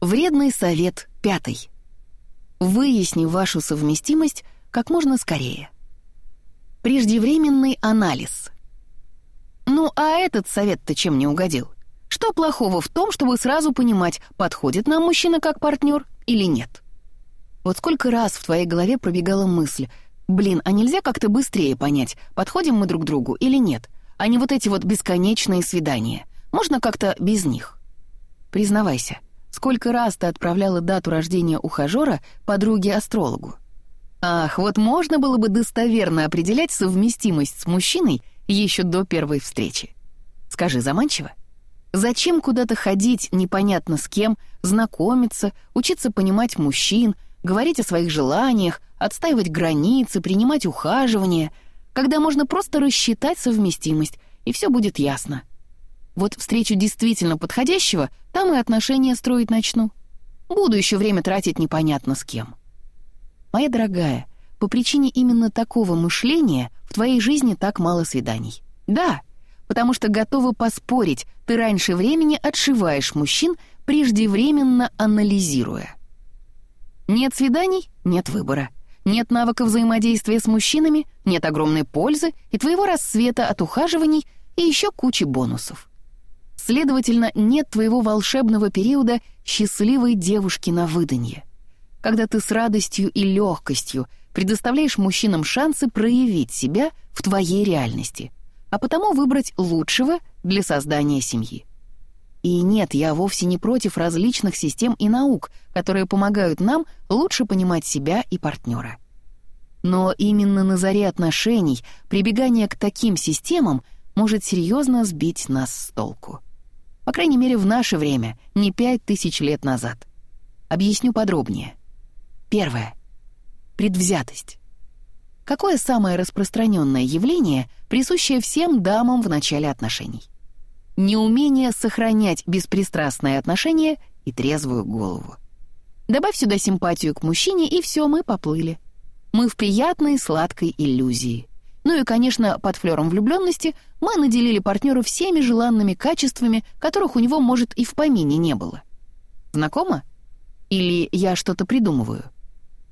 Вредный совет пятый. Выясни вашу совместимость как можно скорее. Преждевременный анализ. Ну а этот совет-то чем не угодил? Что плохого в том, чтобы сразу понимать, подходит нам мужчина как партнер или нет? Вот сколько раз в твоей голове пробегала мысль, блин, а нельзя как-то быстрее понять, подходим мы друг другу или нет, а не вот эти вот бесконечные свидания. Можно как-то без них? Признавайся, сколько раз ты отправляла дату рождения ухажера подруге-астрологу? Ах, вот можно было бы достоверно определять совместимость с мужчиной еще до первой встречи. Скажи, заманчиво? Зачем куда-то ходить непонятно с кем, знакомиться, учиться понимать мужчин, говорить о своих желаниях, отстаивать границы, принимать ухаживание, когда можно просто рассчитать совместимость, и все будет ясно. Вот встречу действительно подходящего, там и отношения строить начну. Буду еще время тратить непонятно с кем. Моя дорогая, по причине именно такого мышления в твоей жизни так мало свиданий. Да, потому что готова поспорить, ты раньше времени отшиваешь мужчин, преждевременно анализируя. Нет свиданий — нет выбора. Нет навыка взаимодействия с мужчинами, нет огромной пользы и твоего рассвета от ухаживаний и еще кучи бонусов. Следовательно, нет твоего волшебного периода счастливой девушки на выданье, когда ты с радостью и легкостью предоставляешь мужчинам шансы проявить себя в твоей реальности, а потому выбрать лучшего для создания семьи. И нет, я вовсе не против различных систем и наук, которые помогают нам лучше понимать себя и партнера. Но именно на заре отношений прибегание к таким системам может серьезно сбить нас с толку. По крайней мере, в наше время, не пять тысяч лет назад. Объясню подробнее. Первое предвзятость. Какое самое распространенное явление, присущее всем дамам в начале отношений? Неумение сохранять беспристрастное отношение и трезвую голову. Добавь сюда симпатию к мужчине, и все, мы поплыли. Мы в приятной сладкой иллюзии. Ну и, конечно, под флером влюбленности мы наделили партнера всеми желанными качествами, которых у него, может, и в помине не было. Знакомо? Или я что-то придумываю?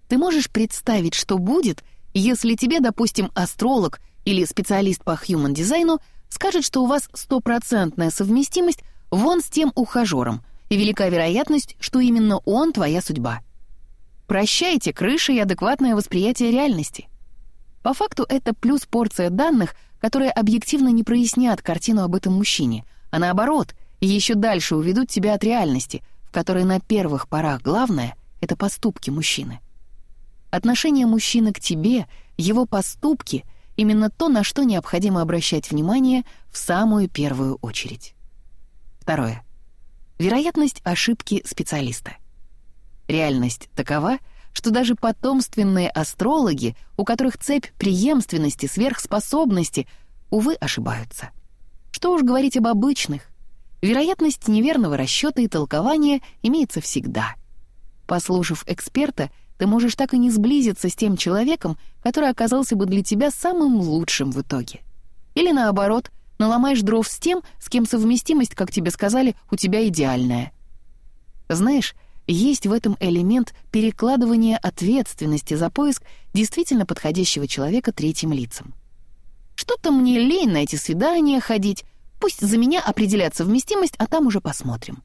Ты можешь представить, что будет, если тебе, допустим, астролог или специалист по human-дизайну скажет, что у вас стопроцентная совместимость вон с тем ухажером, и велика вероятность, что именно он твоя судьба. Прощайте крыша и адекватное восприятие реальности. По факту это плюс порция данных, которые объективно не прояснят картину об этом мужчине, а наоборот, еще дальше уведут тебя от реальности, в которой на первых порах главное — это поступки мужчины. Отношение мужчины к тебе, его поступки — именно то, на что необходимо обращать внимание в самую первую очередь. Второе. Вероятность ошибки специалиста. Реальность такова, что даже потомственные астрологи, у которых цепь преемственности, сверхспособности, увы, ошибаются. Что уж говорить об обычных. Вероятность неверного расчета и толкования имеется всегда. Послушав эксперта — ты можешь так и не сблизиться с тем человеком, который оказался бы для тебя самым лучшим в итоге. Или наоборот, наломаешь дров с тем, с кем совместимость, как тебе сказали, у тебя идеальная. Знаешь, есть в этом элемент перекладывания ответственности за поиск действительно подходящего человека третьим лицам. Что-то мне лень на эти свидания ходить, пусть за меня определят совместимость, а там уже посмотрим.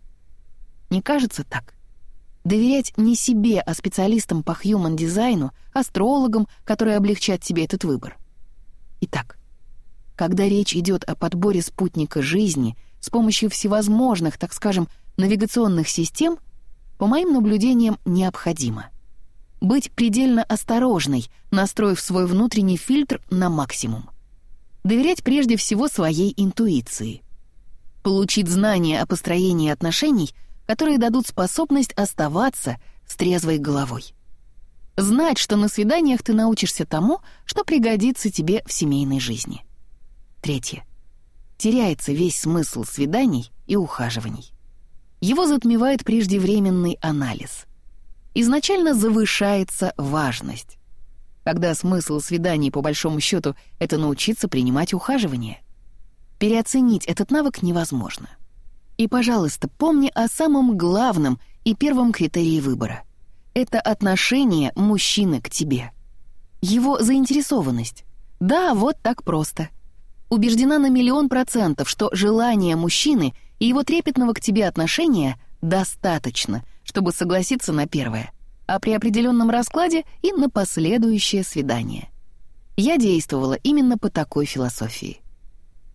Не кажется так? Доверять не себе, а специалистам по хьюман-дизайну, астрологам, которые облегчат тебе этот выбор. Итак, когда речь идет о подборе спутника жизни с помощью всевозможных, так скажем, навигационных систем, по моим наблюдениям, необходимо быть предельно осторожной, настроив свой внутренний фильтр на максимум. Доверять прежде всего своей интуиции. Получить знания о построении отношений — которые дадут способность оставаться с трезвой головой. Знать, что на свиданиях ты научишься тому, что пригодится тебе в семейной жизни. Третье. Теряется весь смысл свиданий и ухаживаний. Его затмевает преждевременный анализ. Изначально завышается важность. Когда смысл свиданий, по большому счету, это научиться принимать ухаживание. Переоценить этот навык невозможно. И, пожалуйста, помни о самом главном и первом критерии выбора. Это отношение мужчины к тебе. Его заинтересованность. Да, вот так просто. Убеждена на миллион процентов, что желание мужчины и его трепетного к тебе отношения достаточно, чтобы согласиться на первое, а при определенном раскладе и на последующее свидание. Я действовала именно по такой философии.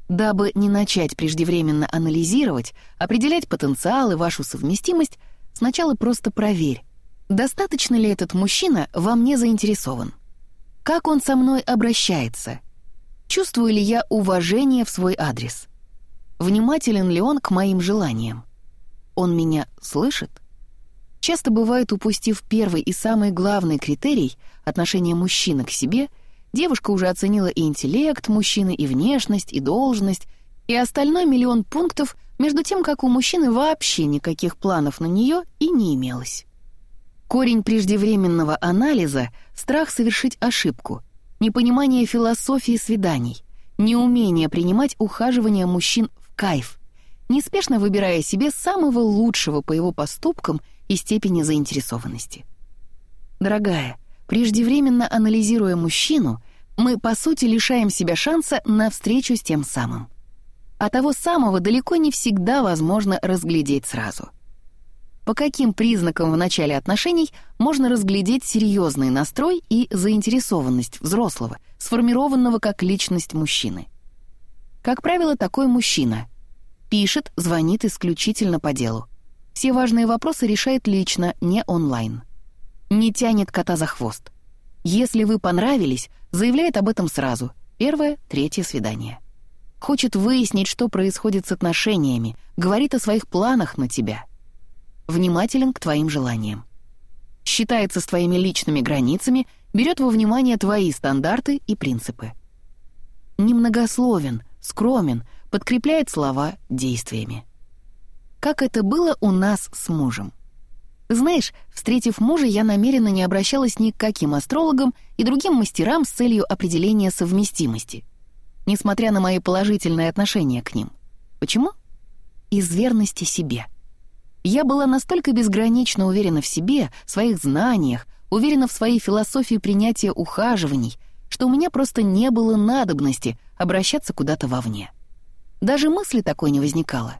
Дабы не начать преждевременно анализировать, определять потенциал и вашу совместимость, сначала просто проверь, достаточно ли этот мужчина во мне заинтересован. Как он со мной обращается? Чувствую ли я уважение в свой адрес? Внимателен ли он к моим желаниям? Он меня слышит? Часто бывает, упустив первый и самый главный критерий — отношение мужчины к себе — Девушка уже оценила и интеллект мужчины, и внешность, и должность, и остальной миллион пунктов, между тем, как у мужчины вообще никаких планов на нее и не имелось. Корень преждевременного анализа — страх совершить ошибку, непонимание философии свиданий, неумение принимать ухаживание мужчин кайф, неспешно выбирая себе самого лучшего по его поступкам и степени заинтересованности. Дорогая, Преждевременно анализируя мужчину, мы, по сути, лишаем себя шанса на встречу с тем самым. А того самого далеко не всегда возможно разглядеть сразу. По каким признакам в начале отношений можно разглядеть серьезный настрой и заинтересованность взрослого, сформированного как личность мужчины? Как правило, такой мужчина пишет, звонит исключительно по делу. Все важные вопросы решает лично, не онлайн не тянет кота за хвост. Если вы понравились, заявляет об этом сразу. Первое, третье свидание. Хочет выяснить, что происходит с отношениями, говорит о своих планах на тебя. Внимателен к твоим желаниям. Считается с твоими личными границами, берет во внимание твои стандарты и принципы. Немногословен, скромен, подкрепляет слова действиями. Как это было у нас с мужем. Знаешь, встретив мужа, я намеренно не обращалась ни к каким астрологам и другим мастерам с целью определения совместимости, несмотря на мои положительные отношения к ним. Почему? Из верности себе. Я была настолько безгранично уверена в себе, в своих знаниях, уверена в своей философии принятия ухаживаний, что у меня просто не было надобности обращаться куда-то вовне. Даже мысли такой не возникало.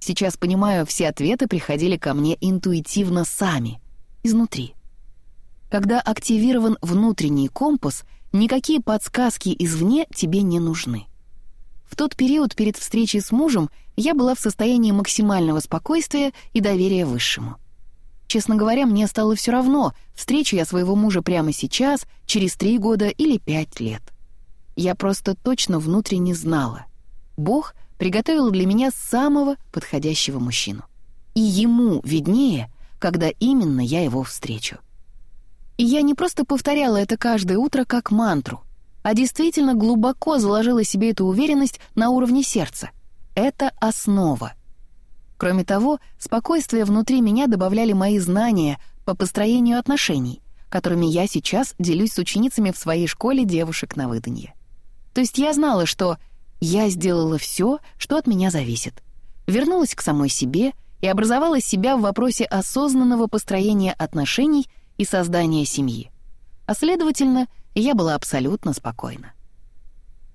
Сейчас понимаю, все ответы приходили ко мне интуитивно сами, изнутри. Когда активирован внутренний компас, никакие подсказки извне тебе не нужны. В тот период перед встречей с мужем я была в состоянии максимального спокойствия и доверия высшему. Честно говоря, мне стало все равно, встречу я своего мужа прямо сейчас, через три года или пять лет. Я просто точно внутренне знала. Бог приготовил для меня самого подходящего мужчину. И ему виднее, когда именно я его встречу. И я не просто повторяла это каждое утро как мантру, а действительно глубоко заложила себе эту уверенность на уровне сердца. Это основа. Кроме того, спокойствие внутри меня добавляли мои знания по построению отношений, которыми я сейчас делюсь с ученицами в своей школе девушек на выданье. То есть я знала, что я сделала все, что от меня зависит. Вернулась к самой себе и образовала себя в вопросе осознанного построения отношений и создания семьи. А следовательно, я была абсолютно спокойна.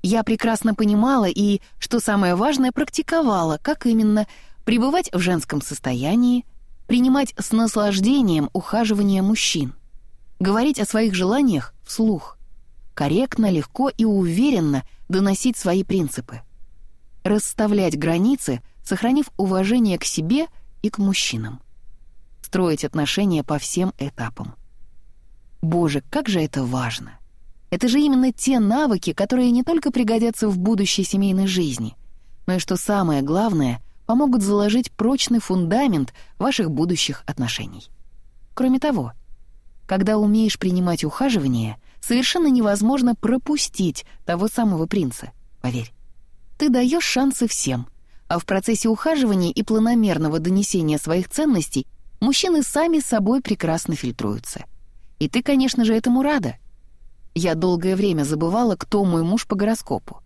Я прекрасно понимала и, что самое важное, практиковала, как именно пребывать в женском состоянии, принимать с наслаждением ухаживание мужчин, говорить о своих желаниях вслух, корректно, легко и уверенно доносить свои принципы. Расставлять границы, сохранив уважение к себе и к мужчинам. Строить отношения по всем этапам. Боже, как же это важно! Это же именно те навыки, которые не только пригодятся в будущей семейной жизни, но и, что самое главное, помогут заложить прочный фундамент ваших будущих отношений. Кроме того, когда умеешь принимать ухаживание, совершенно невозможно пропустить того самого принца, поверь. Ты даешь шансы всем, а в процессе ухаживания и планомерного донесения своих ценностей мужчины сами собой прекрасно фильтруются. И ты, конечно же, этому рада. Я долгое время забывала, кто мой муж по гороскопу.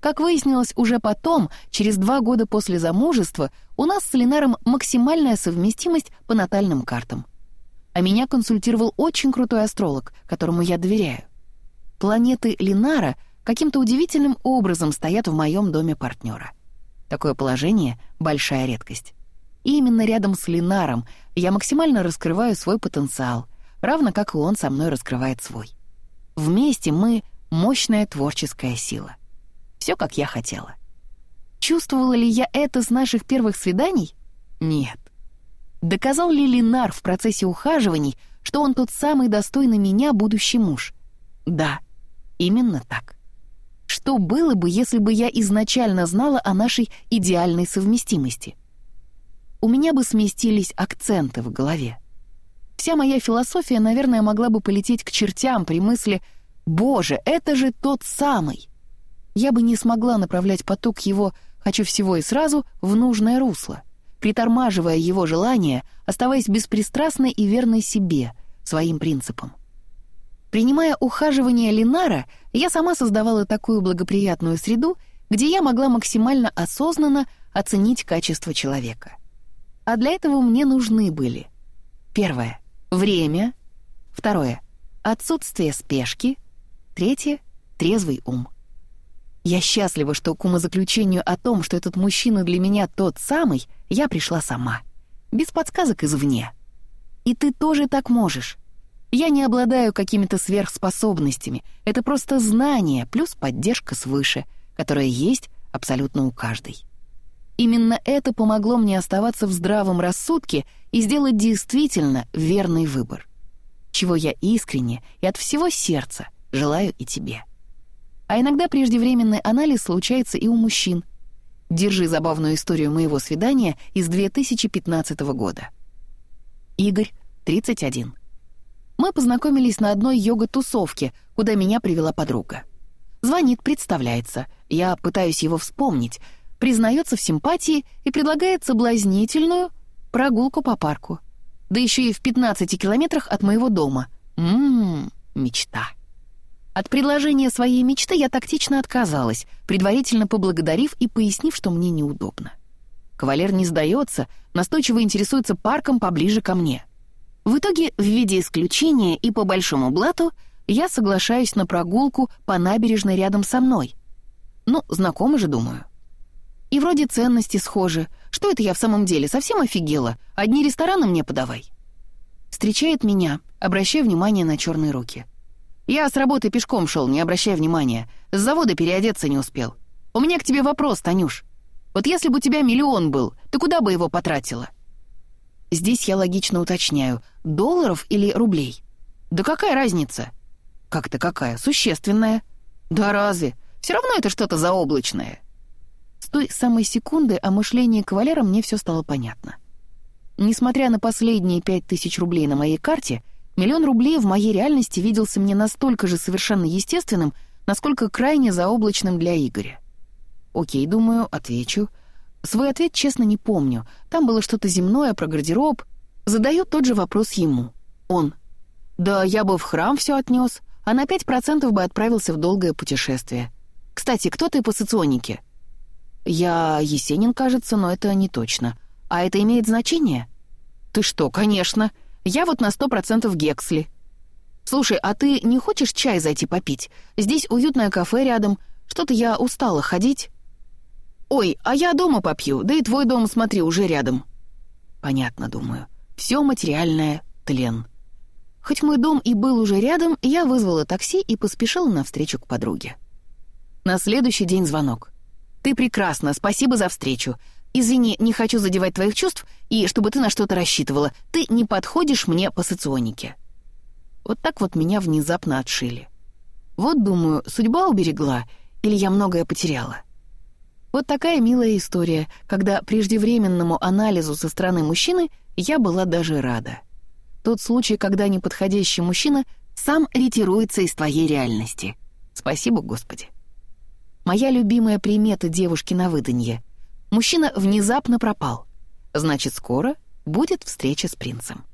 Как выяснилось уже потом, через два года после замужества, у нас с Ленаром максимальная совместимость по натальным картам. А меня консультировал очень крутой астролог, которому я доверяю. Планеты Ленара каким-то удивительным образом стоят в моем доме партнера. Такое положение — большая редкость. И именно рядом с Ленаром я максимально раскрываю свой потенциал, равно как и он со мной раскрывает свой. Вместе мы — мощная творческая сила. Все, как я хотела. Чувствовала ли я это с наших первых свиданий? Нет. Доказал ли Ленар в процессе ухаживаний, что он тот самый достойный меня будущий муж? Да, именно так. Что было бы, если бы я изначально знала о нашей идеальной совместимости? У меня бы сместились акценты в голове. Вся моя философия, наверное, могла бы полететь к чертям при мысли «Боже, это же тот самый!» Я бы не смогла направлять поток его «хочу всего и сразу» в нужное русло, притормаживая его желания, оставаясь беспристрастной и верной себе, своим принципам. Принимая ухаживание Линара, я сама создавала такую благоприятную среду, где я могла максимально осознанно оценить качество человека. А для этого мне нужны были первое — время, второе — отсутствие спешки, третье — трезвый ум. Я счастлива, что к умозаключению о том, что этот мужчина для меня тот самый, я пришла сама, без подсказок извне. И ты тоже так можешь. Я не обладаю какими-то сверхспособностями. Это просто знание плюс поддержка свыше, которая есть абсолютно у каждой. Именно это помогло мне оставаться в здравом рассудке и сделать действительно верный выбор. Чего я искренне и от всего сердца желаю и тебе. А иногда преждевременный анализ случается и у мужчин. Держи забавную историю моего свидания из 2015 года. Игорь, 31. Мы познакомились на одной йога-тусовке, куда меня привела подруга. Звонит, представляется. Я пытаюсь его вспомнить. Признается в симпатии и предлагает соблазнительную прогулку по парку. Да еще и в 15 километрах от моего дома. Ммм, мечта. От предложения своей мечты я тактично отказалась, предварительно поблагодарив и пояснив, что мне неудобно. Кавалер не сдается, настойчиво интересуется парком поближе ко мне — в итоге, в виде исключения и по большому блату, я соглашаюсь на прогулку по набережной рядом со мной. Ну, знакомы же, думаю. И вроде ценности схожи. Что это я в самом деле, совсем офигела? Одни рестораны мне подавай. Встречает меня, обращая внимание на черные руки. Я с работы пешком шел, не обращая внимания. С завода переодеться не успел. У меня к тебе вопрос, Танюш. Вот если бы у тебя миллион был, ты куда бы его потратила? Здесь я логично уточняю, долларов или рублей? Да какая разница? Как-то какая? Существенная. Да разве? Все равно это что-то заоблачное. С той самой секунды о мышлении кавалера мне все стало понятно. Несмотря на последние пять тысяч рублей на моей карте, миллион рублей в моей реальности виделся мне настолько же совершенно естественным, насколько крайне заоблачным для Игоря. Окей, думаю, отвечу — Свой ответ честно не помню. Там было что-то земное про гардероб. Задаю тот же вопрос ему. Он. «Да я бы в храм все отнес, а на пять процентов бы отправился в долгое путешествие. Кстати, кто ты по соционике?» «Я Есенин, кажется, но это не точно. А это имеет значение?» «Ты что, конечно. Я вот на сто процентов Гексли». «Слушай, а ты не хочешь чай зайти попить? Здесь уютное кафе рядом. Что-то я устала ходить». «Ой, а я дома попью, да и твой дом, смотри, уже рядом». Понятно, думаю. Все материальное — тлен. Хоть мой дом и был уже рядом, я вызвала такси и поспешила навстречу к подруге. На следующий день звонок. «Ты прекрасна, спасибо за встречу. Извини, не хочу задевать твоих чувств, и чтобы ты на что-то рассчитывала. Ты не подходишь мне по соционике». Вот так вот меня внезапно отшили. Вот, думаю, судьба уберегла, или я многое потеряла. Вот такая милая история, когда преждевременному анализу со стороны мужчины я была даже рада. Тот случай, когда неподходящий мужчина сам ретируется из твоей реальности. Спасибо, Господи. Моя любимая примета девушки на выданье. Мужчина внезапно пропал. Значит, скоро будет встреча с принцем.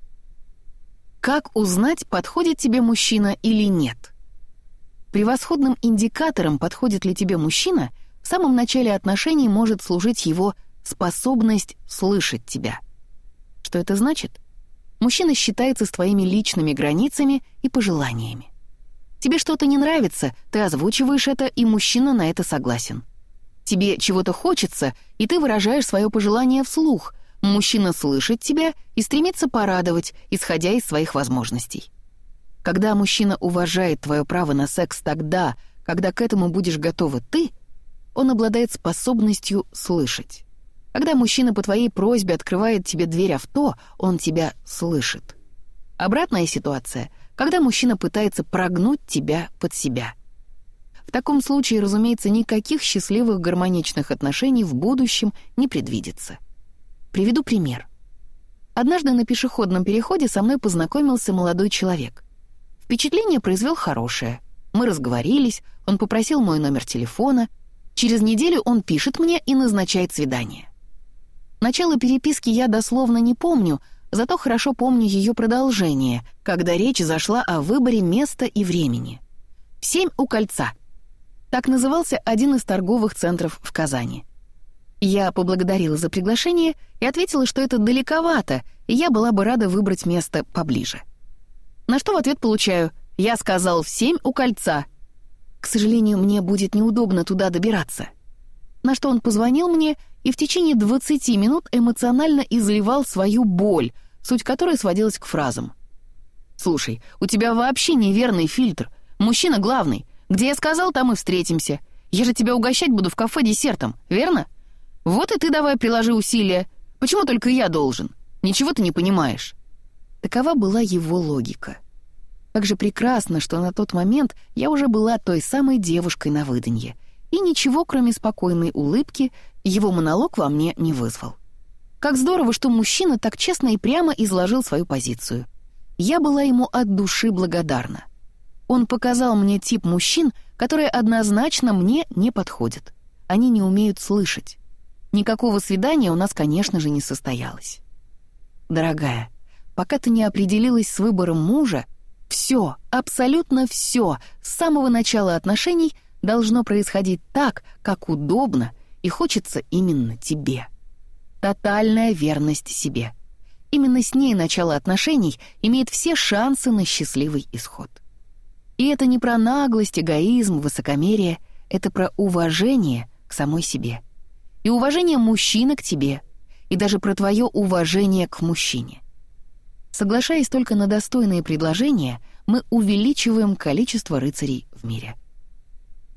Как узнать, подходит тебе мужчина или нет? Превосходным индикатором, подходит ли тебе мужчина — в самом начале отношений может служить его способность слышать тебя. Что это значит? Мужчина считается с твоими личными границами и пожеланиями. Тебе что-то не нравится, ты озвучиваешь это, и мужчина на это согласен. Тебе чего-то хочется, и ты выражаешь свое пожелание вслух. Мужчина слышит тебя и стремится порадовать, исходя из своих возможностей. Когда мужчина уважает твое право на секс тогда, когда к этому будешь готова ты, он обладает способностью слышать. Когда мужчина по твоей просьбе открывает тебе дверь авто, он тебя слышит. Обратная ситуация, когда мужчина пытается прогнуть тебя под себя. В таком случае, разумеется, никаких счастливых гармоничных отношений в будущем не предвидится. Приведу пример. Однажды на пешеходном переходе со мной познакомился молодой человек. Впечатление произвел хорошее. Мы разговорились, он попросил мой номер телефона. Через неделю он пишет мне и назначает свидание. Начало переписки я дословно не помню, зато хорошо помню ее продолжение, когда речь зашла о выборе места и времени. В семь у кольца. Так назывался один из торговых центров в Казани. Я поблагодарила за приглашение и ответила, что это далековато, и я была бы рада выбрать место поближе. На что в ответ получаю «Я сказал в семь у кольца». К сожалению, мне будет неудобно туда добираться. На что он позвонил мне и в течение 20 минут эмоционально изливал свою боль, суть которой сводилась к фразам. «Слушай, у тебя вообще неверный фильтр. Мужчина главный. Где я сказал, там и встретимся. Я же тебя угощать буду в кафе десертом, верно? Вот и ты давай приложи усилия. Почему только я должен? Ничего ты не понимаешь». Такова была его логика. Как же прекрасно, что на тот момент я уже была той самой девушкой на выданье, и ничего, кроме спокойной улыбки, его монолог во мне не вызвал. Как здорово, что мужчина так честно и прямо изложил свою позицию. Я была ему от души благодарна. Он показал мне тип мужчин, которые однозначно мне не подходят. Они не умеют слышать. Никакого свидания у нас, конечно же, не состоялось. Дорогая, пока ты не определилась с выбором мужа, все, абсолютно все, с самого начала отношений должно происходить так, как удобно и хочется именно тебе. Тотальная верность себе. Именно с ней начало отношений имеет все шансы на счастливый исход. И это не про наглость, эгоизм, высокомерие, это про уважение к самой себе. И уважение мужчины к тебе, и даже про твое уважение к мужчине. Соглашаясь только на достойные предложения, мы увеличиваем количество рыцарей в мире.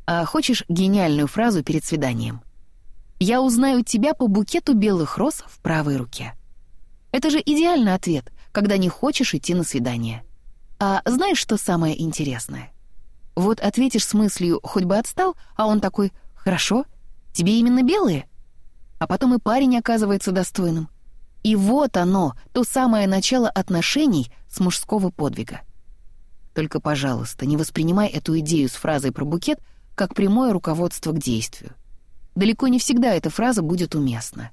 А хочешь гениальную фразу перед свиданием? «Я узнаю тебя по букету белых роз в правой руке». Это же идеальный ответ, когда не хочешь идти на свидание. А знаешь, что самое интересное? Вот ответишь с мыслью «хоть бы отстал», а он такой «хорошо, тебе именно белые?» А потом и парень оказывается достойным. И вот оно, то самое начало отношений с мужского подвига. Только, пожалуйста, не воспринимай эту идею с фразой про букет — как прямое руководство к действию. Далеко не всегда эта фраза будет уместна.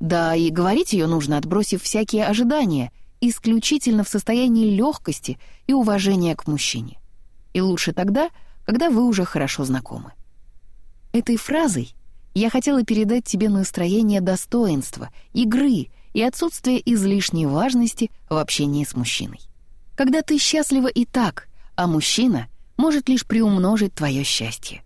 Да, и говорить ее нужно, отбросив всякие ожидания, исключительно в состоянии легкости и уважения к мужчине. И лучше тогда, когда вы уже хорошо знакомы. Этой фразой я хотела передать тебе настроение достоинства, игры и отсутствие излишней важности в общении с мужчиной. Когда ты счастлива и так, а мужчина — может лишь приумножить твое счастье.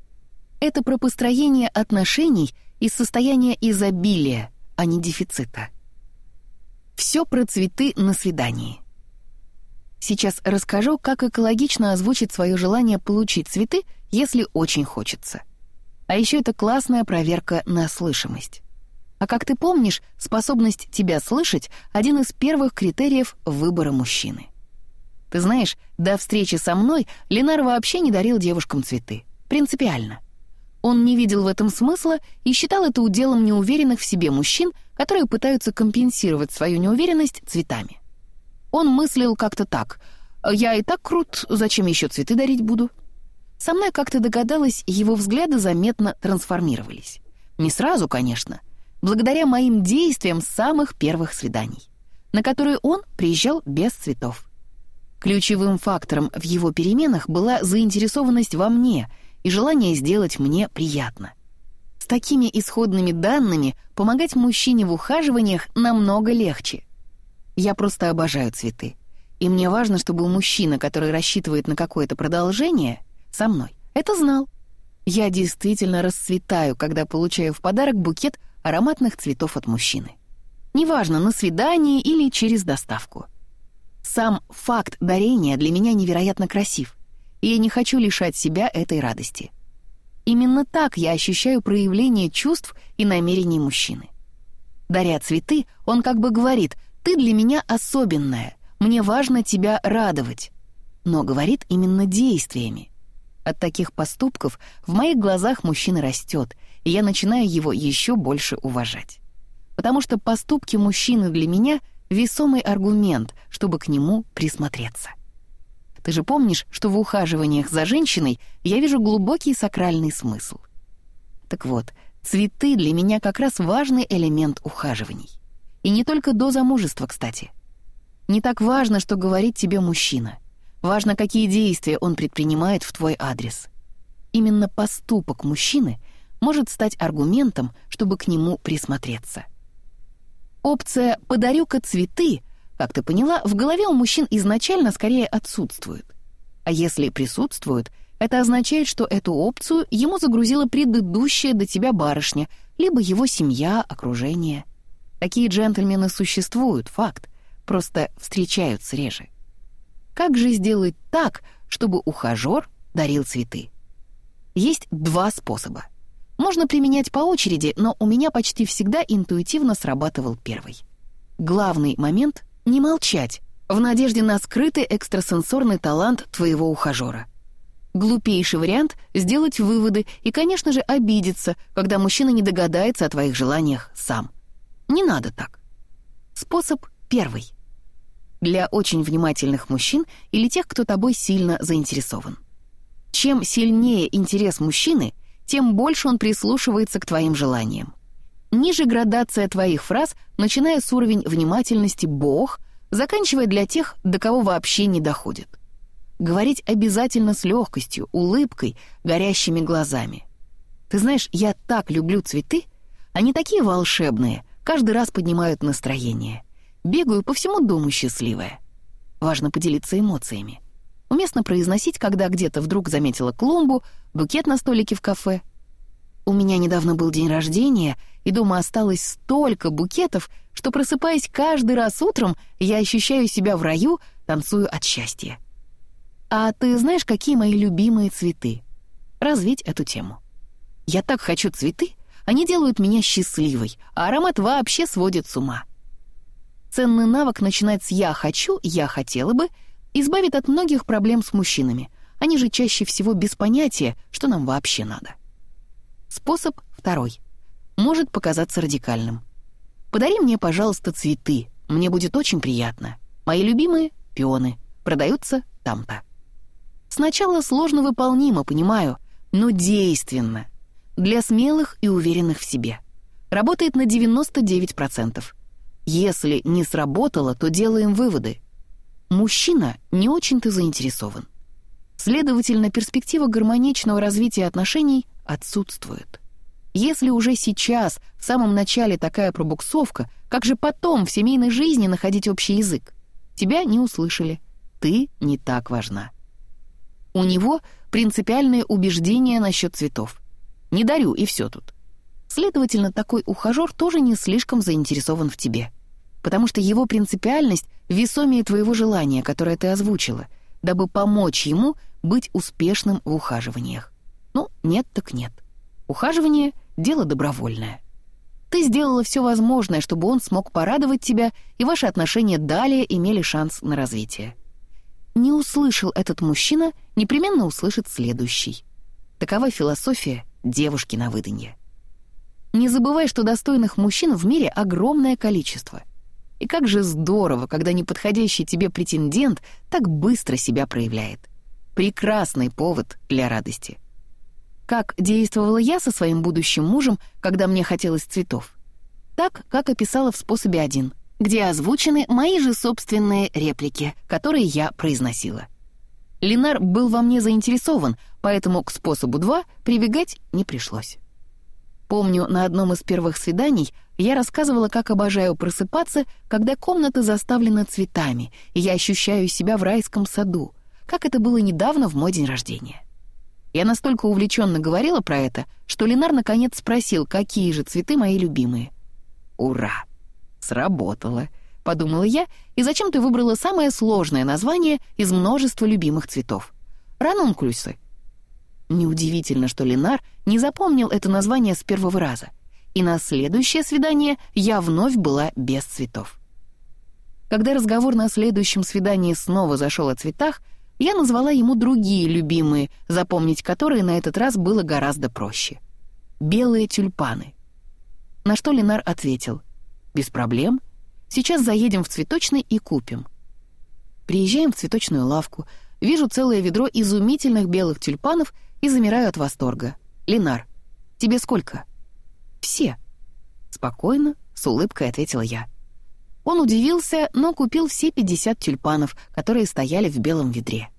Это про построение отношений из состояния изобилия, а не дефицита. Все про цветы на свидании. Сейчас расскажу, как экологично озвучить свое желание получить цветы, если очень хочется. А еще это классная проверка на слышимость. А как ты помнишь, способность тебя слышать — один из первых критериев выбора мужчины. Ты знаешь, до встречи со мной Ленар вообще не дарил девушкам цветы. Принципиально. Он не видел в этом смысла и считал это уделом неуверенных в себе мужчин, которые пытаются компенсировать свою неуверенность цветами. Он мыслил как-то так. «Я и так крут, зачем еще цветы дарить буду?» Со мной, как ты догадалась, его взгляды заметно трансформировались. Не сразу, конечно, благодаря моим действиям с самых первых свиданий, на которые он приезжал без цветов. Ключевым фактором в его переменах была заинтересованность во мне и желание сделать мне приятно. С такими исходными данными помогать мужчине в ухаживаниях намного легче. Я просто обожаю цветы. И мне важно, чтобы мужчина, который рассчитывает на какое-то продолжение, со мной, это знал. Я действительно расцветаю, когда получаю в подарок букет ароматных цветов от мужчины. Неважно, на свидании или через доставку. Сам факт дарения для меня невероятно красив, и я не хочу лишать себя этой радости. Именно так я ощущаю проявление чувств и намерений мужчины. Даря цветы, он как бы говорит «ты для меня особенная, мне важно тебя радовать», но говорит именно действиями. От таких поступков в моих глазах мужчина растет, и я начинаю его еще больше уважать. Потому что поступки мужчины для меня — весомый аргумент, чтобы к нему присмотреться. Ты же помнишь, что в ухаживаниях за женщиной я вижу глубокий сакральный смысл. Так вот, цветы для меня как раз важный элемент ухаживаний. И не только до замужества, кстати. Не так важно, что говорит тебе мужчина. Важно, какие действия он предпринимает в твой адрес. Именно поступок мужчины может стать аргументом, чтобы к нему присмотреться. Опция «подарю-ка цветы» Как ты поняла, в голове у мужчин изначально скорее отсутствует. А если присутствует, это означает, что эту опцию ему загрузила предыдущая до тебя барышня, либо его семья, окружение. Такие джентльмены существуют, факт, просто встречаются реже. Как же сделать так, чтобы ухажёр дарил цветы? Есть два способа. Можно применять по очереди, но у меня почти всегда интуитивно срабатывал первый. Главный момент не молчать, в надежде на скрытый экстрасенсорный талант твоего ухажера. Глупейший вариант — сделать выводы и, конечно же, обидеться, когда мужчина не догадается о твоих желаниях сам. Не надо так. Способ первый. Для очень внимательных мужчин или тех, кто тобой сильно заинтересован. Чем сильнее интерес мужчины, тем больше он прислушивается к твоим желаниям. Ниже градация твоих фраз, начиная с уровень внимательности «бог», заканчивая для тех, до кого вообще не доходит. Говорить обязательно с легкостью, улыбкой, горящими глазами. Ты знаешь, я так люблю цветы. Они такие волшебные, каждый раз поднимают настроение. Бегаю по всему дому счастливая. Важно поделиться эмоциями. Уместно произносить, когда где-то вдруг заметила клумбу, букет на столике в кафе — у меня недавно был день рождения, и дома осталось столько букетов, что, просыпаясь каждый раз утром, я ощущаю себя в раю, танцую от счастья. А ты знаешь, какие мои любимые цветы? Развить эту тему. Я так хочу цветы, они делают меня счастливой, а аромат вообще сводит с ума. Ценный навык начинать с «я хочу», «я хотела бы» избавит от многих проблем с мужчинами. Они же чаще всего без понятия, что нам вообще надо. Способ второй. Может показаться радикальным. Подари мне, пожалуйста, цветы. Мне будет очень приятно. Мои любимые — пионы. Продаются там-то. Сначала сложно выполнимо, понимаю, но действенно. Для смелых и уверенных в себе. Работает на 99%. Если не сработало, то делаем выводы. Мужчина не очень-то заинтересован. Следовательно, перспектива гармоничного развития отношений отсутствует. Если уже сейчас, в самом начале такая пробуксовка, как же потом в семейной жизни находить общий язык? Тебя не услышали. Ты не так важна. У него принципиальные убеждения насчет цветов. Не дарю, и все тут. Следовательно, такой ухажер тоже не слишком заинтересован в тебе. Потому что его принципиальность весомее твоего желания, которое ты озвучила, дабы помочь ему быть успешным в ухаживаниях. Ну, нет так нет. Ухаживание — дело добровольное. Ты сделала все возможное, чтобы он смог порадовать тебя, и ваши отношения далее имели шанс на развитие. Не услышал этот мужчина, непременно услышит следующий. Такова философия девушки на выданье. Не забывай, что достойных мужчин в мире огромное количество. И как же здорово, когда неподходящий тебе претендент так быстро себя проявляет. Прекрасный повод для радости. Как действовала я со своим будущим мужем, когда мне хотелось цветов? Так, как описала в способе один, где озвучены мои же собственные реплики, которые я произносила. Ленар был во мне заинтересован, поэтому к способу 2 прибегать не пришлось. Помню, на одном из первых свиданий я рассказывала, как обожаю просыпаться, когда комната заставлена цветами, и я ощущаю себя в райском саду, как это было недавно в мой день рождения. Я настолько увлеченно говорила про это, что Ленар наконец спросил, какие же цветы мои любимые. «Ура! Сработало!» — подумала я, и зачем ты выбрала самое сложное название из множества любимых цветов? Ранункулюсы. Неудивительно, что Ленар не запомнил это название с первого раза. И на следующее свидание я вновь была без цветов. Когда разговор на следующем свидании снова зашел о цветах, я назвала ему другие любимые, запомнить которые на этот раз было гораздо проще. Белые тюльпаны. На что Ленар ответил. «Без проблем. Сейчас заедем в цветочный и купим». Приезжаем в цветочную лавку, вижу целое ведро изумительных белых тюльпанов и замираю от восторга. «Ленар, тебе сколько?» «Все». Спокойно, с улыбкой ответила я. Он удивился, но купил все 50 тюльпанов, которые стояли в белом ведре.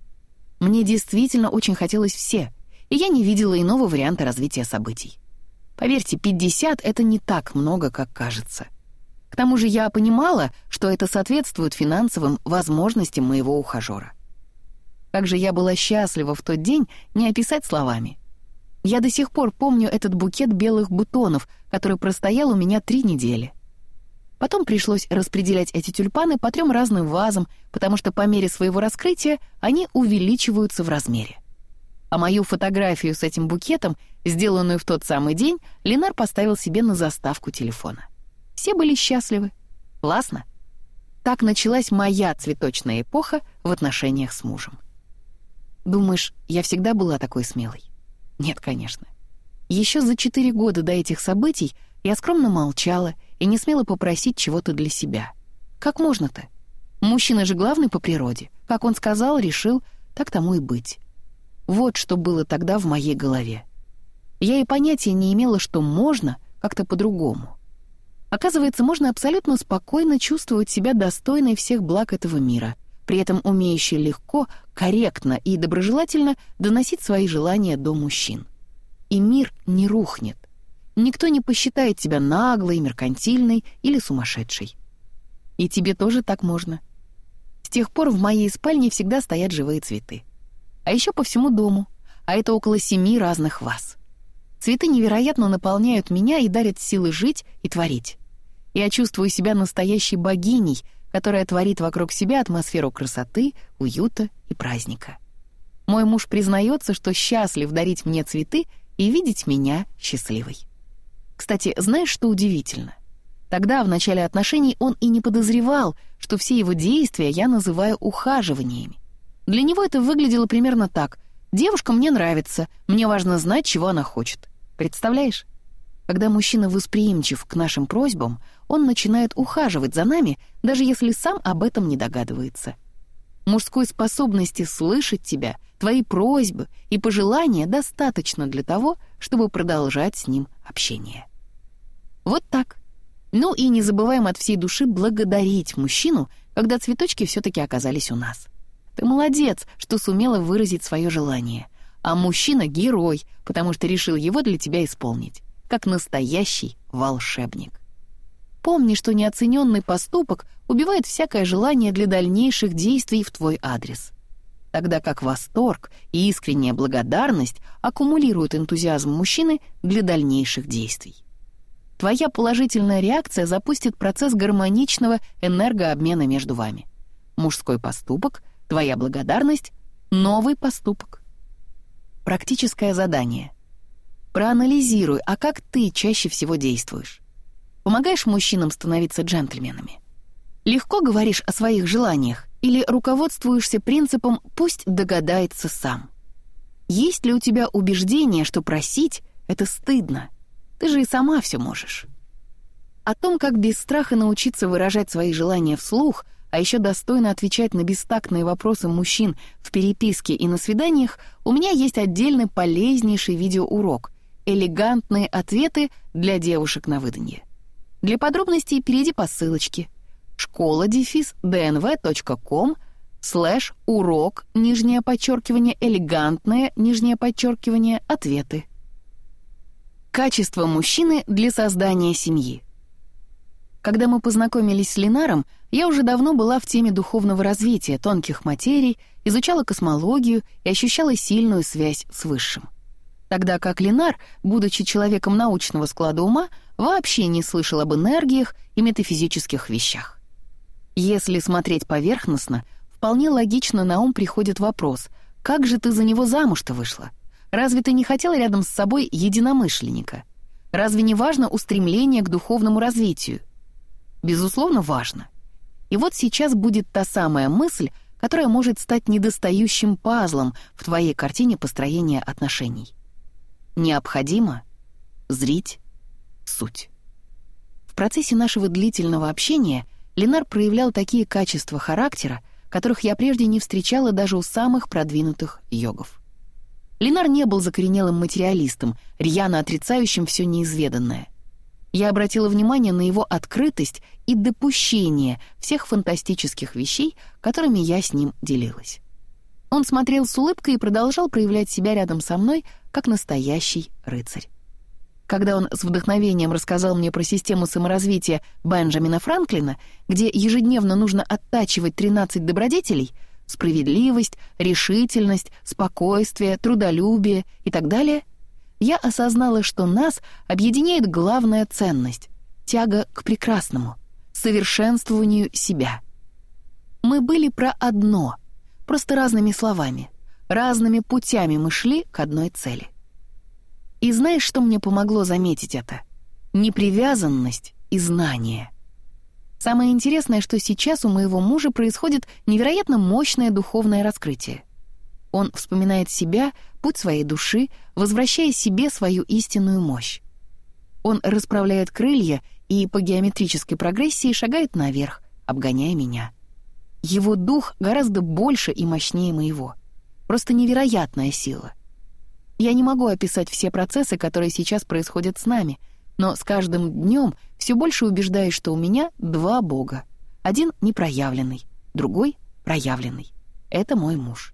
Мне действительно очень хотелось все, и я не видела иного варианта развития событий. Поверьте, 50 — это не так много, как кажется. К тому же я понимала, что это соответствует финансовым возможностям моего ухажера. Как же я была счастлива в тот день, не описать словами. Я до сих пор помню этот букет белых бутонов, который простоял у меня три недели — Потом пришлось распределять эти тюльпаны по трем разным вазам, потому что по мере своего раскрытия они увеличиваются в размере. А мою фотографию с этим букетом, сделанную в тот самый день, Ленар поставил себе на заставку телефона. Все были счастливы. Классно. Так началась моя цветочная эпоха в отношениях с мужем. Думаешь, я всегда была такой смелой? Нет, конечно. Еще за четыре года до этих событий я скромно молчала и не смела попросить чего-то для себя. Как можно-то? Мужчина же главный по природе. Как он сказал, решил, так тому и быть. Вот что было тогда в моей голове. Я и понятия не имела, что можно как-то по-другому. Оказывается, можно абсолютно спокойно чувствовать себя достойной всех благ этого мира, при этом умеющей легко, корректно и доброжелательно доносить свои желания до мужчин. И мир не рухнет. Никто не посчитает тебя наглой, меркантильной или сумасшедшей. И тебе тоже так можно. С тех пор в моей спальне всегда стоят живые цветы. А еще по всему дому, а это около семи разных ваз. Цветы невероятно наполняют меня и дарят силы жить и творить. Я чувствую себя настоящей богиней, которая творит вокруг себя атмосферу красоты, уюта и праздника. Мой муж признается, что счастлив дарить мне цветы и видеть меня счастливой. Кстати, знаешь, что удивительно? Тогда, в начале отношений, он и не подозревал, что все его действия я называю ухаживаниями. Для него это выглядело примерно так. «Девушка мне нравится, мне важно знать, чего она хочет». Представляешь? Когда мужчина восприимчив к нашим просьбам, он начинает ухаживать за нами, даже если сам об этом не догадывается. Мужской способности слышать тебя, твои просьбы и пожелания достаточно для того, чтобы продолжать с ним общение. Вот так. Ну и не забываем от всей души благодарить мужчину, когда цветочки все-таки оказались у нас. Ты молодец, что сумела выразить свое желание. А мужчина — герой, потому что решил его для тебя исполнить, как настоящий волшебник. Помни, что неоцененный поступок убивает всякое желание для дальнейших действий в твой адрес. Тогда как восторг и искренняя благодарность аккумулируют энтузиазм мужчины для дальнейших действий. Твоя положительная реакция запустит процесс гармоничного энергообмена между вами. Мужской поступок, твоя благодарность — новый поступок. Практическое задание. Проанализируй, а как ты чаще всего действуешь. Помогаешь мужчинам становиться джентльменами? Легко говоришь о своих желаниях или руководствуешься принципом «пусть догадается сам»? Есть ли у тебя убеждение, что просить — это стыдно, ты же и сама все можешь. О том, как без страха научиться выражать свои желания вслух, а еще достойно отвечать на бестактные вопросы мужчин в переписке и на свиданиях, у меня есть отдельный полезнейший видеоурок «Элегантные ответы для девушек на выданье». Для подробностей перейди по ссылочке школа-dnv.com слэш урок, нижнее подчеркивание, элегантное, нижнее подчеркивание, ответы. Качество мужчины для создания семьи. Когда мы познакомились с Ленаром, я уже давно была в теме духовного развития, тонких материй, изучала космологию и ощущала сильную связь с Высшим. Тогда как Ленар, будучи человеком научного склада ума, вообще не слышал об энергиях и метафизических вещах. Если смотреть поверхностно, вполне логично на ум приходит вопрос, как же ты за него замуж-то вышла? Разве ты не хотела рядом с собой единомышленника? Разве не важно устремление к духовному развитию? Безусловно, важно. И вот сейчас будет та самая мысль, которая может стать недостающим пазлом в твоей картине построения отношений. Необходимо зрить суть. В процессе нашего длительного общения Ленар проявлял такие качества характера, которых я прежде не встречала даже у самых продвинутых йогов. Ленар не был закоренелым материалистом, рьяно отрицающим все неизведанное. Я обратила внимание на его открытость и допущение всех фантастических вещей, которыми я с ним делилась. Он смотрел с улыбкой и продолжал проявлять себя рядом со мной, как настоящий рыцарь. Когда он с вдохновением рассказал мне про систему саморазвития Бенджамина Франклина, где ежедневно нужно оттачивать 13 добродетелей — справедливость, решительность, спокойствие, трудолюбие и так далее, я осознала, что нас объединяет главная ценность — тяга к прекрасному, совершенствованию себя. Мы были про одно, просто разными словами, разными путями мы шли к одной цели. И знаешь, что мне помогло заметить это? Непривязанность и знание. Самое интересное, что сейчас у моего мужа происходит невероятно мощное духовное раскрытие. Он вспоминает себя, путь своей души, возвращая себе свою истинную мощь. Он расправляет крылья и по геометрической прогрессии шагает наверх, обгоняя меня. Его дух гораздо больше и мощнее моего. Просто невероятная сила. Я не могу описать все процессы, которые сейчас происходят с нами — но с каждым днем все больше убеждаюсь, что у меня два бога. Один непроявленный, другой проявленный. Это мой муж.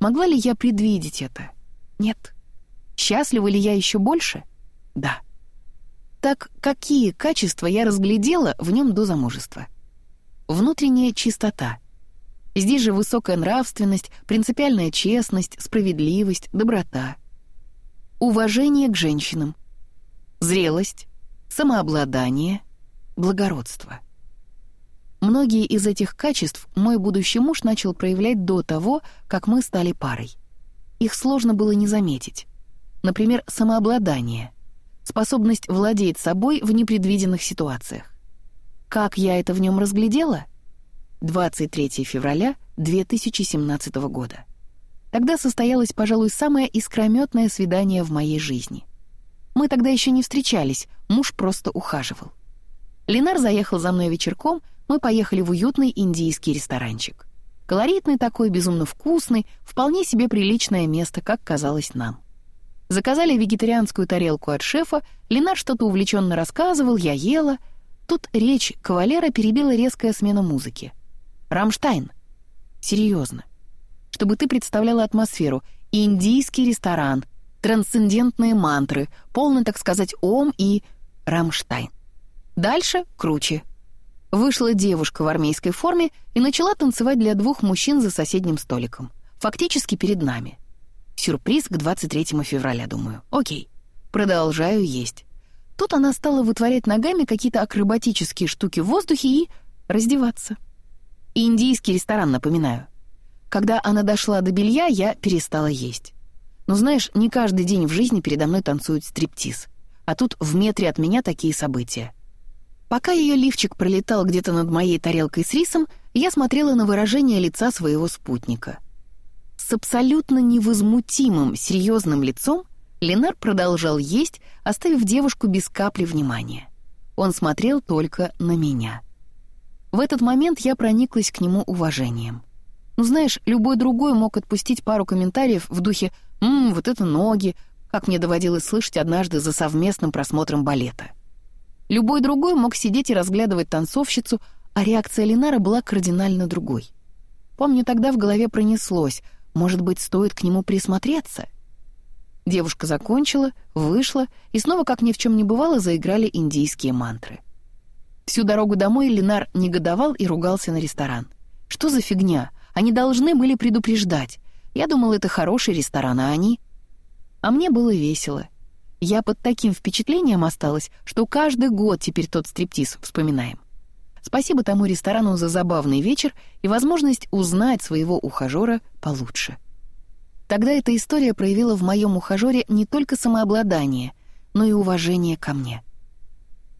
Могла ли я предвидеть это? Нет. Счастлива ли я еще больше? Да. Так какие качества я разглядела в нем до замужества? Внутренняя чистота. Здесь же высокая нравственность, принципиальная честность, справедливость, доброта. Уважение к женщинам, зрелость, самообладание, благородство. Многие из этих качеств мой будущий муж начал проявлять до того, как мы стали парой. Их сложно было не заметить. Например, самообладание, способность владеть собой в непредвиденных ситуациях. Как я это в нем разглядела? 23 февраля 2017 года. Тогда состоялось, пожалуй, самое искрометное свидание в моей жизни — мы тогда еще не встречались, муж просто ухаживал. Ленар заехал за мной вечерком, мы поехали в уютный индийский ресторанчик. Колоритный такой, безумно вкусный, вполне себе приличное место, как казалось нам. Заказали вегетарианскую тарелку от шефа, Ленар что-то увлеченно рассказывал, я ела. Тут речь кавалера перебила резкая смена музыки. «Рамштайн». «Серьезно. Чтобы ты представляла атмосферу. Индийский ресторан, трансцендентные мантры, полный, так сказать, ом и Рамштайн. Дальше круче. Вышла девушка в армейской форме и начала танцевать для двух мужчин за соседним столиком. Фактически перед нами. Сюрприз к 23 февраля, думаю. Окей. Продолжаю есть. Тут она стала вытворять ногами какие-то акробатические штуки в воздухе и раздеваться. Индийский ресторан, напоминаю. Когда она дошла до белья, я перестала есть. Но знаешь, не каждый день в жизни передо мной танцует стриптиз. А тут в метре от меня такие события. Пока ее лифчик пролетал где-то над моей тарелкой с рисом, я смотрела на выражение лица своего спутника. С абсолютно невозмутимым, серьезным лицом Ленар продолжал есть, оставив девушку без капли внимания. Он смотрел только на меня. В этот момент я прониклась к нему уважением. Ну, знаешь, любой другой мог отпустить пару комментариев в духе «Ммм, вот это ноги», как мне доводилось слышать однажды за совместным просмотром балета. Любой другой мог сидеть и разглядывать танцовщицу, а реакция Ленара была кардинально другой. Помню, тогда в голове пронеслось, может быть, стоит к нему присмотреться? Девушка закончила, вышла, и снова, как ни в чем не бывало, заиграли индийские мантры. Всю дорогу домой Ленар негодовал и ругался на ресторан. «Что за фигня? Они должны были предупреждать. Я думал, это хороший ресторан, а они...» А мне было весело. Я под таким впечатлением осталась, что каждый год теперь тот стриптиз вспоминаем. Спасибо тому ресторану за забавный вечер и возможность узнать своего ухажера получше. Тогда эта история проявила в моем ухажере не только самообладание, но и уважение ко мне.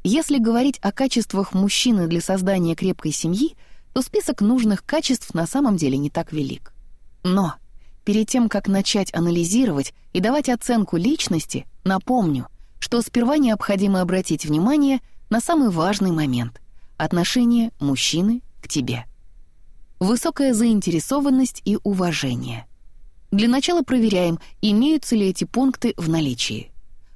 Если говорить о качествах мужчины для создания крепкой семьи, то список нужных качеств на самом деле не так велик. Но перед тем, как начать анализировать и давать оценку личности, напомню, что сперва необходимо обратить внимание на самый важный момент — отношение мужчины к тебе. Высокая заинтересованность и уважение — для начала проверяем, имеются ли эти пункты в наличии.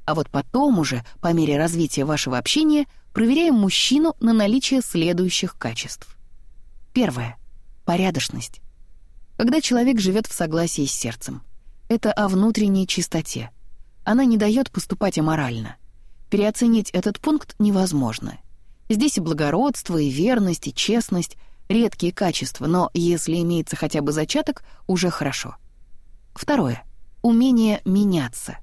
А вот потом уже, по мере развития вашего общения, проверяем мужчину на наличие следующих качеств. Первое. Порядочность. Когда человек живет в согласии с сердцем. Это о внутренней чистоте. Она не дает поступать аморально. Переоценить этот пункт невозможно. Здесь и благородство, и верность, и честность — редкие качества, но если имеется хотя бы зачаток, уже хорошо — Второе. Умение меняться.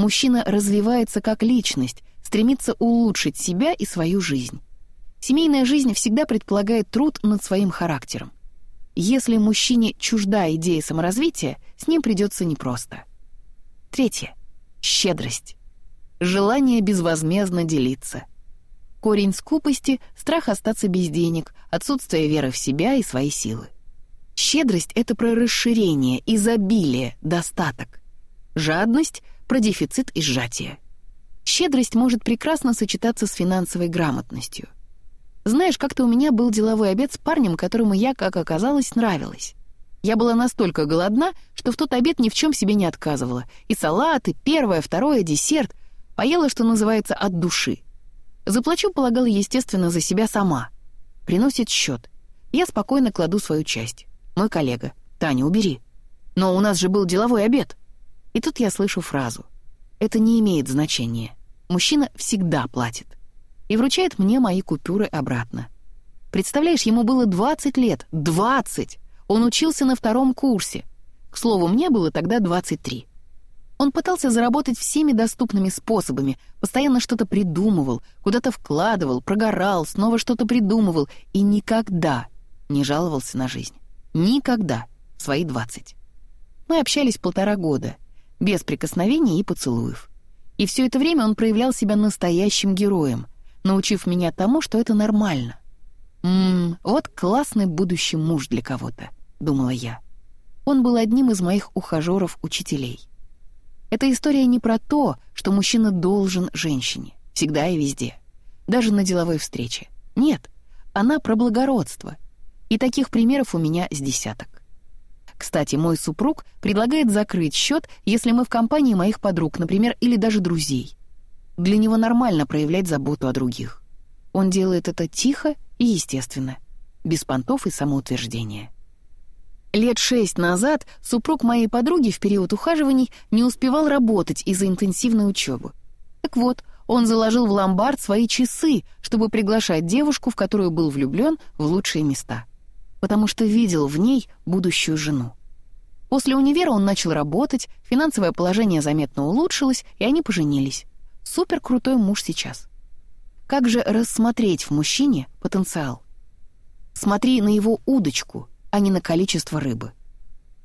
Мужчина развивается как личность, стремится улучшить себя и свою жизнь. Семейная жизнь всегда предполагает труд над своим характером. Если мужчине чужда идея саморазвития, с ним придется непросто. Третье. Щедрость. Желание безвозмездно делиться. Корень скупости — страх остаться без денег, отсутствие веры в себя и свои силы. Щедрость — это про расширение, изобилие, достаток. Жадность — про дефицит и сжатие. Щедрость может прекрасно сочетаться с финансовой грамотностью. Знаешь, как-то у меня был деловой обед с парнем, которому я, как оказалось, нравилась. Я была настолько голодна, что в тот обед ни в чем себе не отказывала. И салаты, первое, второе, десерт. Поела, что называется, от души. Заплачу, полагала, естественно, за себя сама. Приносит счет. Я спокойно кладу свою часть. Мой коллега. «Таня, убери». «Но у нас же был деловой обед». И тут я слышу фразу. «Это не имеет значения. Мужчина всегда платит». И вручает мне мои купюры обратно. Представляешь, ему было 20 лет. 20! Он учился на втором курсе. К слову, мне было тогда 23. Он пытался заработать всеми доступными способами, постоянно что-то придумывал, куда-то вкладывал, прогорал, снова что-то придумывал и никогда не жаловался на жизнь. Никогда. Свои двадцать. Мы общались полтора года, без прикосновений и поцелуев. И все это время он проявлял себя настоящим героем, научив меня тому, что это нормально. «Ммм, вот классный будущий муж для кого-то», — думала я. Он был одним из моих ухажеров-учителей. Эта история не про то, что мужчина должен женщине, всегда и везде, даже на деловой встрече. Нет, она про благородство — и таких примеров у меня с десяток. Кстати, мой супруг предлагает закрыть счет, если мы в компании моих подруг, например, или даже друзей. Для него нормально проявлять заботу о других. Он делает это тихо и естественно, без понтов и самоутверждения. Лет шесть назад супруг моей подруги в период ухаживаний не успевал работать из-за интенсивной учебы. Так вот, он заложил в ломбард свои часы, чтобы приглашать девушку, в которую был влюблен, в лучшие места потому что видел в ней будущую жену. После универа он начал работать, финансовое положение заметно улучшилось, и они поженились. Супер крутой муж сейчас. Как же рассмотреть в мужчине потенциал? Смотри на его удочку, а не на количество рыбы.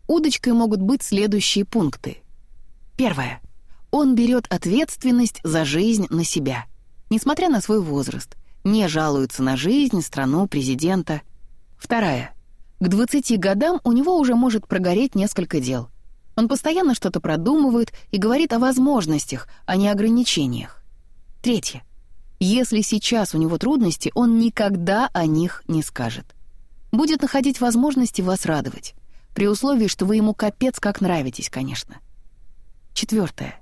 Удочкой могут быть следующие пункты. Первое. Он берет ответственность за жизнь на себя, несмотря на свой возраст, не жалуется на жизнь, страну, президента — Вторая. К 20 годам у него уже может прогореть несколько дел. Он постоянно что-то продумывает и говорит о возможностях, а не ограничениях. Третье. Если сейчас у него трудности, он никогда о них не скажет. Будет находить возможности вас радовать, при условии, что вы ему капец как нравитесь, конечно. Четвертое.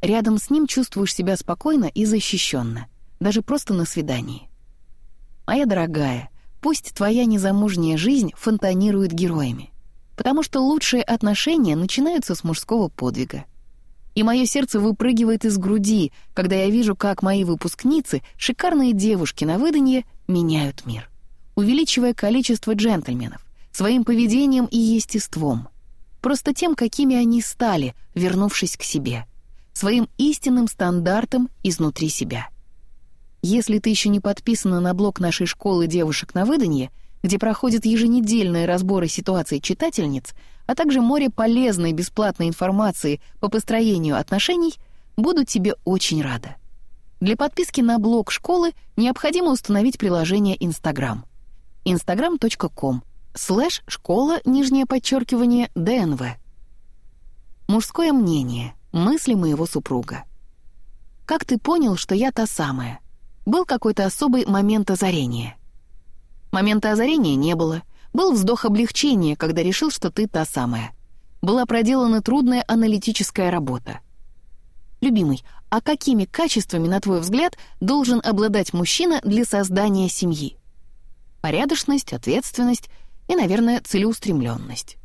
Рядом с ним чувствуешь себя спокойно и защищенно, даже просто на свидании. Моя дорогая, Пусть твоя незамужняя жизнь фонтанирует героями, потому что лучшие отношения начинаются с мужского подвига. И мое сердце выпрыгивает из груди, когда я вижу, как мои выпускницы, шикарные девушки на выданье, меняют мир, увеличивая количество джентльменов своим поведением и естеством, просто тем, какими они стали, вернувшись к себе, своим истинным стандартом изнутри себя. Если ты еще не подписана на блог нашей школы девушек на выданье, где проходят еженедельные разборы ситуаций читательниц, а также море полезной бесплатной информации по построению отношений, буду тебе очень рада. Для подписки на блог школы необходимо установить приложение Instagram. instagram.com слэш школа, нижнее подчеркивание, ДНВ. Мужское мнение, мысли моего супруга. Как ты понял, что я та самая? Был какой-то особый момент озарения? Момента озарения не было. Был вздох облегчения, когда решил, что ты та самая. Была проделана трудная аналитическая работа. Любимый, а какими качествами, на твой взгляд, должен обладать мужчина для создания семьи? Порядочность, ответственность — и, наверное, целеустремленность.